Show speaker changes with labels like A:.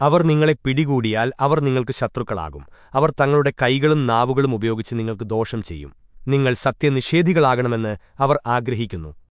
A: അവർ നിങ്ങളെ പിടികൂടിയാൽ അവർ നിങ്ങൾക്ക് ശത്രുക്കളാകും. അവർ തങ്ങളുടെ കൈകളും നാവുകളും ഉപയോഗിച്ച് നിങ്ങൾക്ക് ദോഷം ചെയ്യും. നിങ്ങൾ സത്യനിഷേധികളാകണമെന്ന് അവർ ആഗ്രഹിക്കുന്നു.